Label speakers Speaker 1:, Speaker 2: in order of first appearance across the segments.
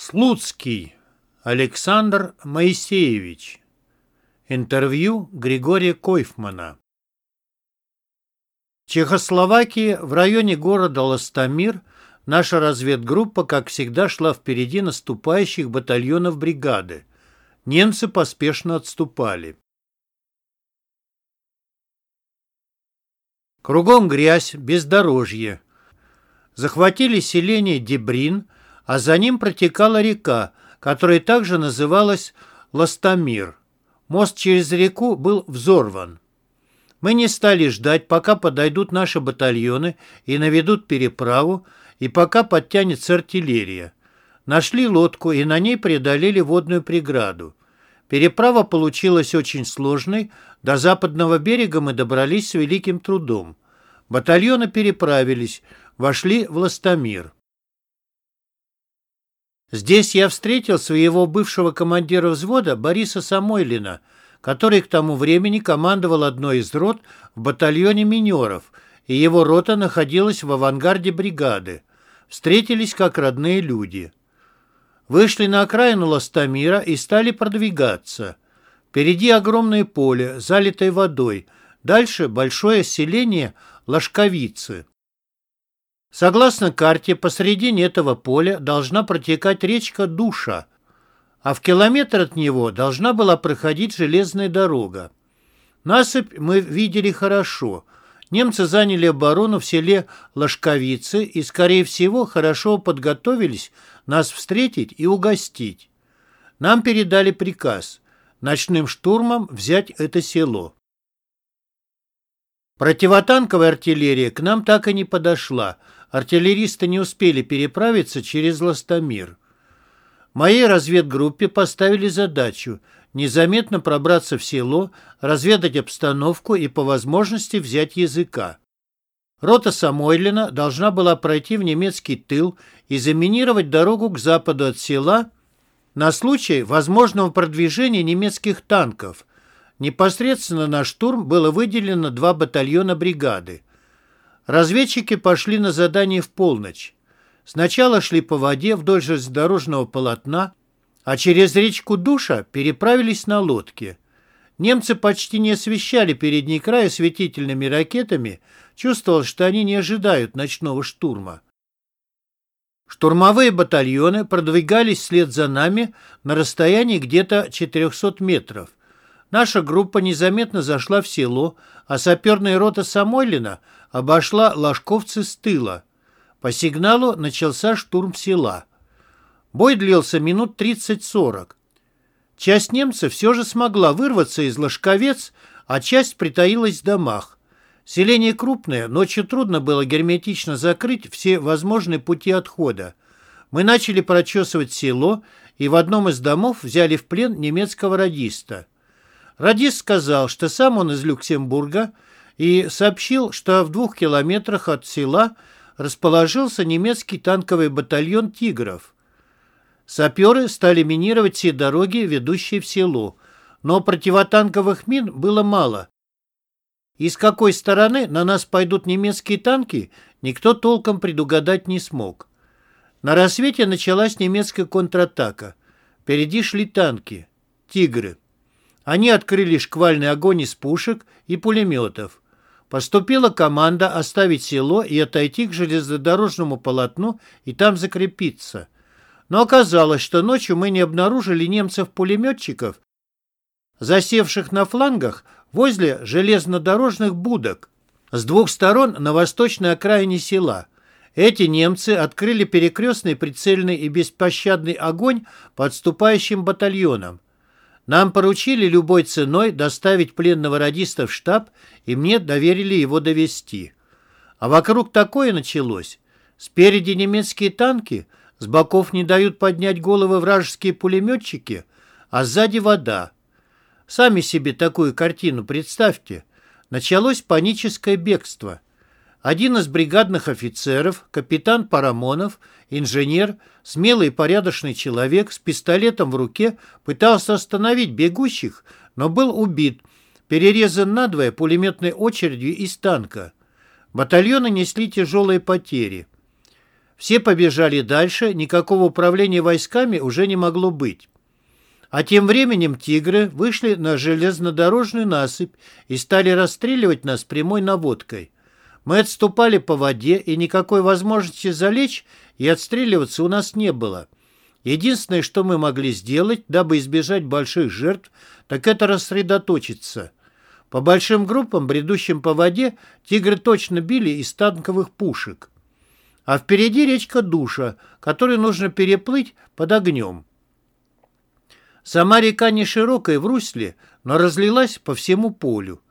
Speaker 1: Слуцкий Александр Моисеевич. Интервью Григория Койфмана. В Чехословакии в районе города Ластомир наша разведгруппа, как всегда, шла впереди наступающих батальонов бригады. Немцы поспешно отступали. Кругом грязь, бездорожье. Захватили селение Дебрин – а за ним протекала река, которая также называлась Ластомир. Мост через реку был взорван. Мы не стали ждать, пока подойдут наши батальоны и наведут переправу, и пока подтянется артиллерия. Нашли лодку и на ней преодолели водную преграду. Переправа получилась очень сложной, до западного берега мы добрались с великим трудом. Батальоны переправились, вошли в Ластомир. Здесь я встретил своего бывшего командира взвода Бориса Самойлина, который к тому времени командовал одной из рот в батальоне минеров, и его рота находилась в авангарде бригады. Встретились как родные люди. Вышли на окраину Ластамира и стали продвигаться. Впереди огромное поле, залитое водой. Дальше большое селение Лашковицы. Согласно карте, посредине этого поля должна протекать речка Душа, а в километр от него должна была проходить железная дорога. Насыпь мы видели хорошо. Немцы заняли оборону в селе Ложковицы и, скорее всего, хорошо подготовились нас встретить и угостить. Нам передали приказ ночным штурмом взять это село. Противотанковая артиллерия к нам так и не подошла – артиллеристы не успели переправиться через Ластомир. Моей разведгруппе поставили задачу незаметно пробраться в село, разведать обстановку и по возможности взять языка. Рота Самойлина должна была пройти в немецкий тыл и заминировать дорогу к западу от села на случай возможного продвижения немецких танков. Непосредственно на штурм было выделено два батальона бригады. Разведчики пошли на задание в полночь. Сначала шли по воде вдоль железнодорожного полотна, а через речку Душа переправились на лодке. Немцы почти не освещали передний край осветительными ракетами, чувствовал, что они не ожидают ночного штурма. Штурмовые батальоны продвигались вслед за нами на расстоянии где-то 400 метров. Наша группа незаметно зашла в село, а саперная рота Самойлина обошла ложковцы с тыла. По сигналу начался штурм села. Бой длился минут 30-40. Часть немцев все же смогла вырваться из ложковец, а часть притаилась в домах. Селение крупное, ночью трудно было герметично закрыть все возможные пути отхода. Мы начали прочесывать село и в одном из домов взяли в плен немецкого радиста. Радист сказал, что сам он из Люксембурга и сообщил, что в двух километрах от села расположился немецкий танковый батальон «Тигров». Саперы стали минировать все дороги, ведущие в село, но противотанковых мин было мало. И с какой стороны на нас пойдут немецкие танки, никто толком предугадать не смог. На рассвете началась немецкая контратака. Впереди шли танки, «Тигры». Они открыли шквальный огонь из пушек и пулеметов. Поступила команда оставить село и отойти к железнодорожному полотну и там закрепиться. Но оказалось, что ночью мы не обнаружили немцев-пулеметчиков, засевших на флангах возле железнодорожных будок с двух сторон на восточной окраине села. Эти немцы открыли перекрестный прицельный и беспощадный огонь по отступающим батальонам. Нам поручили любой ценой доставить пленного радиста в штаб, и мне доверили его довести. А вокруг такое началось. Спереди немецкие танки, с боков не дают поднять головы вражеские пулеметчики, а сзади вода. Сами себе такую картину представьте. Началось паническое бегство. Один из бригадных офицеров, капитан Парамонов, инженер, смелый и порядочный человек с пистолетом в руке пытался остановить бегущих, но был убит, перерезан надвое пулеметной очередью из танка. Батальоны несли тяжелые потери. Все побежали дальше, никакого управления войсками уже не могло быть. А тем временем тигры вышли на железнодорожную насыпь и стали расстреливать нас прямой наводкой. Мы отступали по воде, и никакой возможности залечь и отстреливаться у нас не было. Единственное, что мы могли сделать, дабы избежать больших жертв, так это рассредоточиться. По большим группам, бредущим по воде, тигры точно били из танковых пушек. А впереди речка Душа, которую нужно переплыть под огнем. Сама река не широкая в русле, но разлилась по всему полю.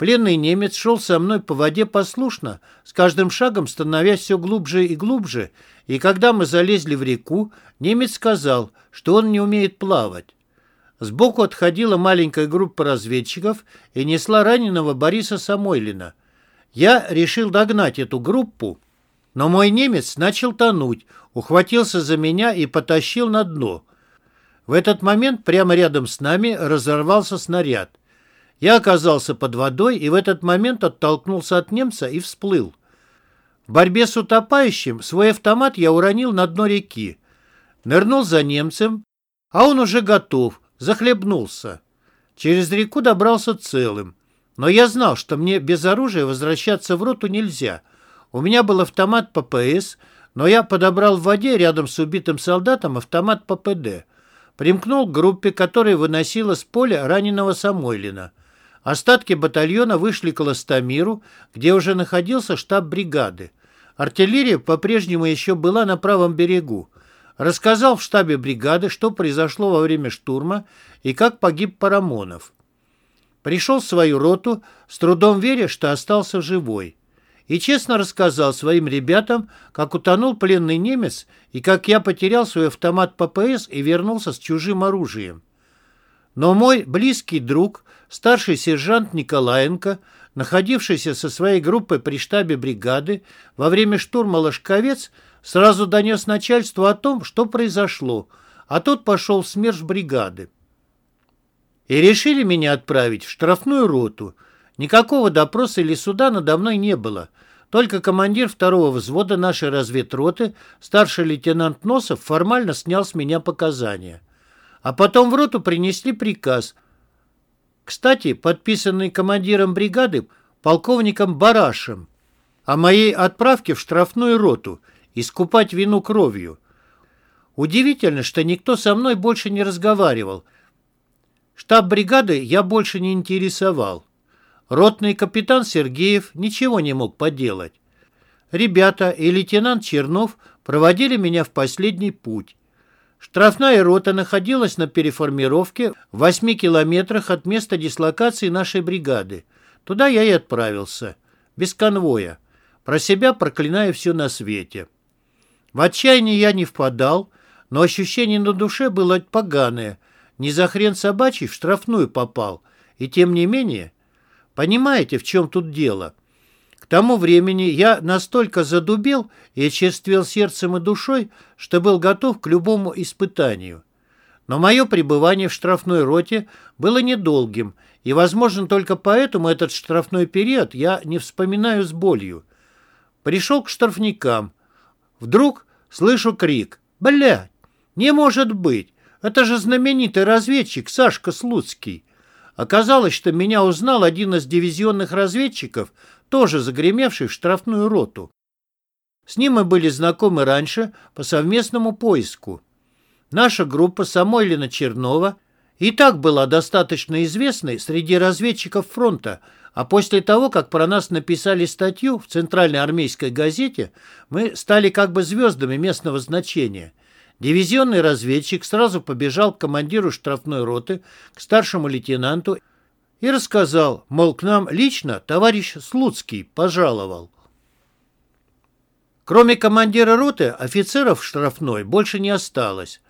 Speaker 1: Пленный немец шел со мной по воде послушно, с каждым шагом становясь все глубже и глубже, и когда мы залезли в реку, немец сказал, что он не умеет плавать. Сбоку отходила маленькая группа разведчиков и несла раненого Бориса Самойлина. Я решил догнать эту группу, но мой немец начал тонуть, ухватился за меня и потащил на дно. В этот момент прямо рядом с нами разорвался снаряд. Я оказался под водой и в этот момент оттолкнулся от немца и всплыл. В борьбе с утопающим свой автомат я уронил на дно реки. Нырнул за немцем, а он уже готов, захлебнулся. Через реку добрался целым. Но я знал, что мне без оружия возвращаться в роту нельзя. У меня был автомат ППС, но я подобрал в воде рядом с убитым солдатом автомат ППД. Примкнул к группе, которая выносила с поля раненого Самойлина. Остатки батальона вышли к Ластамиру, где уже находился штаб бригады. Артиллерия по-прежнему еще была на правом берегу. Рассказал в штабе бригады, что произошло во время штурма и как погиб Парамонов. Пришел в свою роту, с трудом веря, что остался живой и честно рассказал своим ребятам, как утонул пленный немец и как я потерял свой автомат ППС и вернулся с чужим оружием. Но мой близкий друг, старший сержант Николаенко, находившийся со своей группой при штабе бригады во время штурма Ложковец, сразу донес начальству о том, что произошло, а тот пошел в СМЕРШ бригады. И решили меня отправить в штрафную роту. Никакого допроса или суда надо мной не было – только командир второго взвода нашей разведроты, старший лейтенант Носов, формально снял с меня показания. А потом в роту принесли приказ, кстати, подписанный командиром бригады полковником Барашем, о моей отправке в штрафную роту, искупать вину кровью. Удивительно, что никто со мной больше не разговаривал. Штаб бригады я больше не интересовал. Ротный капитан Сергеев ничего не мог поделать. Ребята и лейтенант Чернов проводили меня в последний путь. Штрафная рота находилась на переформировке в 8 километрах от места дислокации нашей бригады. Туда я и отправился. Без конвоя. Про себя проклиная все на свете. В отчаяние я не впадал, но ощущение на душе было поганое. Не за хрен собачий в штрафную попал. И тем не менее Понимаете, в чем тут дело? Тому времени я настолько задубел и очерствел сердцем и душой, что был готов к любому испытанию. Но мое пребывание в штрафной роте было недолгим, и, возможно, только поэтому этот штрафной период я не вспоминаю с болью. Пришел к штрафникам. Вдруг слышу крик. «Блядь! Не может быть! Это же знаменитый разведчик Сашка Слуцкий!» Оказалось, что меня узнал один из дивизионных разведчиков, тоже загремевший в штрафную роту. С ним мы были знакомы раньше по совместному поиску. Наша группа Самойлина Чернова и так была достаточно известной среди разведчиков фронта, а после того, как про нас написали статью в Центральной армейской газете, мы стали как бы звездами местного значения. Дивизионный разведчик сразу побежал к командиру штрафной роты, к старшему лейтенанту и рассказал, мол, к нам лично товарищ Слуцкий пожаловал. Кроме командира роты, офицеров штрафной больше не осталось.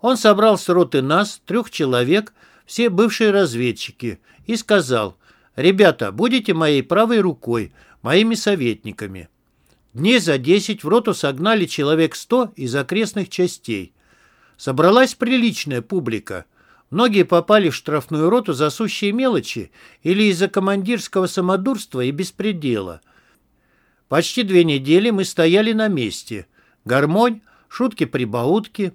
Speaker 1: Он собрал с роты нас, трех человек, все бывшие разведчики, и сказал, «Ребята, будете моей правой рукой, моими советниками». Дней за десять в роту согнали человек сто из окрестных частей. Собралась приличная публика. Многие попали в штрафную роту за сущие мелочи или из-за командирского самодурства и беспредела. Почти две недели мы стояли на месте. гармонь, шутки-прибаутки.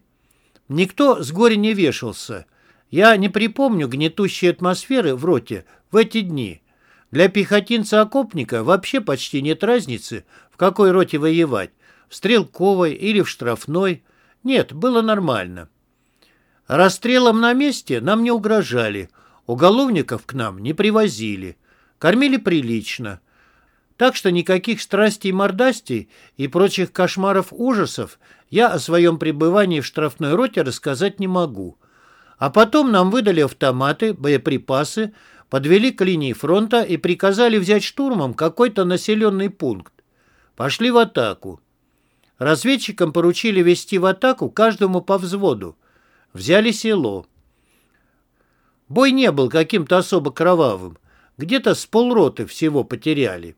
Speaker 1: Никто с горя не вешался. Я не припомню гнетущей атмосферы в роте в эти дни. Для пехотинца-окопника вообще почти нет разницы, в какой роте воевать, в стрелковой или в штрафной. Нет, было нормально. Расстрелом на месте нам не угрожали, уголовников к нам не привозили, кормили прилично. Так что никаких страстей мордастей и прочих кошмаров ужасов я о своем пребывании в штрафной роте рассказать не могу. А потом нам выдали автоматы, боеприпасы, подвели к линии фронта и приказали взять штурмом какой-то населенный пункт. Пошли в атаку. Разведчикам поручили вести в атаку каждому по взводу. Взяли село. Бой не был каким-то особо кровавым. Где-то с полроты всего потеряли.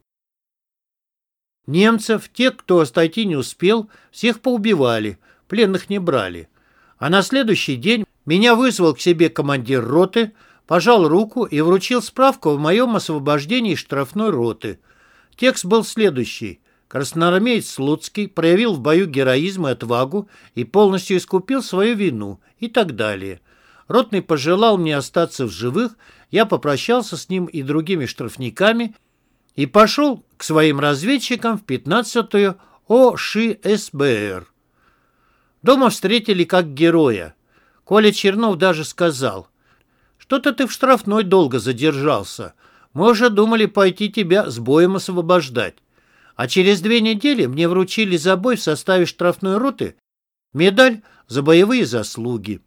Speaker 1: Немцев, тех, кто отойти не успел, всех поубивали, пленных не брали. А на следующий день меня вызвал к себе командир роты, пожал руку и вручил справку о моем освобождении штрафной роты. Текст был следующий. Красноармеец Слуцкий проявил в бою героизм и отвагу и полностью искупил свою вину и так далее. Ротный пожелал мне остаться в живых, я попрощался с ним и другими штрафниками и пошел к своим разведчикам в 15-ю ОШСБР. Дома встретили как героя. Коля Чернов даже сказал, «Что-то ты в штрафной долго задержался. Мы уже думали пойти тебя с боем освобождать. А через две недели мне вручили за бой в составе штрафной роты медаль за боевые заслуги».